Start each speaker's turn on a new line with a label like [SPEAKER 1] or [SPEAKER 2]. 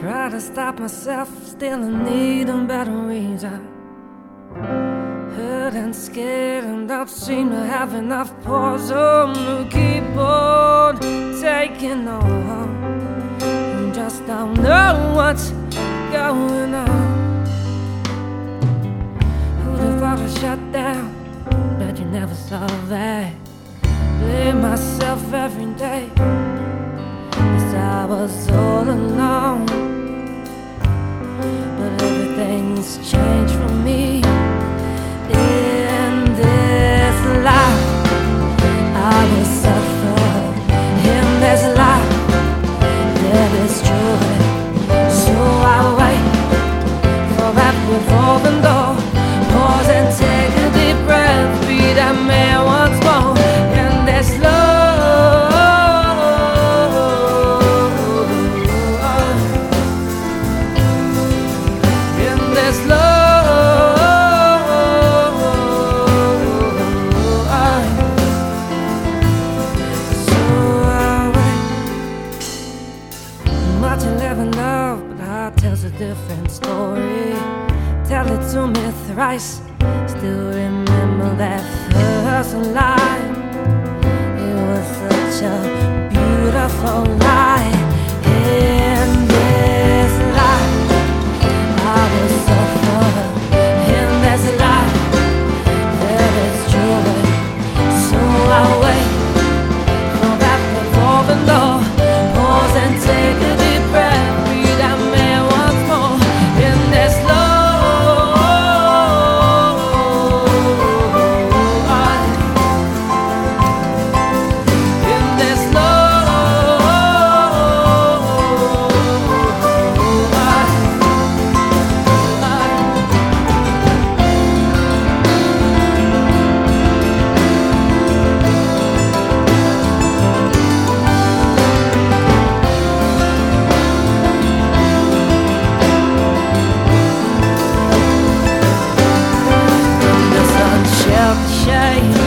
[SPEAKER 1] Try to stop myself, still I need a better reason. Hurt and scared, and don't seem to have enough poison to keep on taking on. Just don't know what's going on. Who'd have thought I shut down? Bet you never saw that. Blame myself every day. Cause I was all changed I live in love, but heart tells a different story. Tell it to me thrice. Still remember that first line. It was such a beautiful lie. shade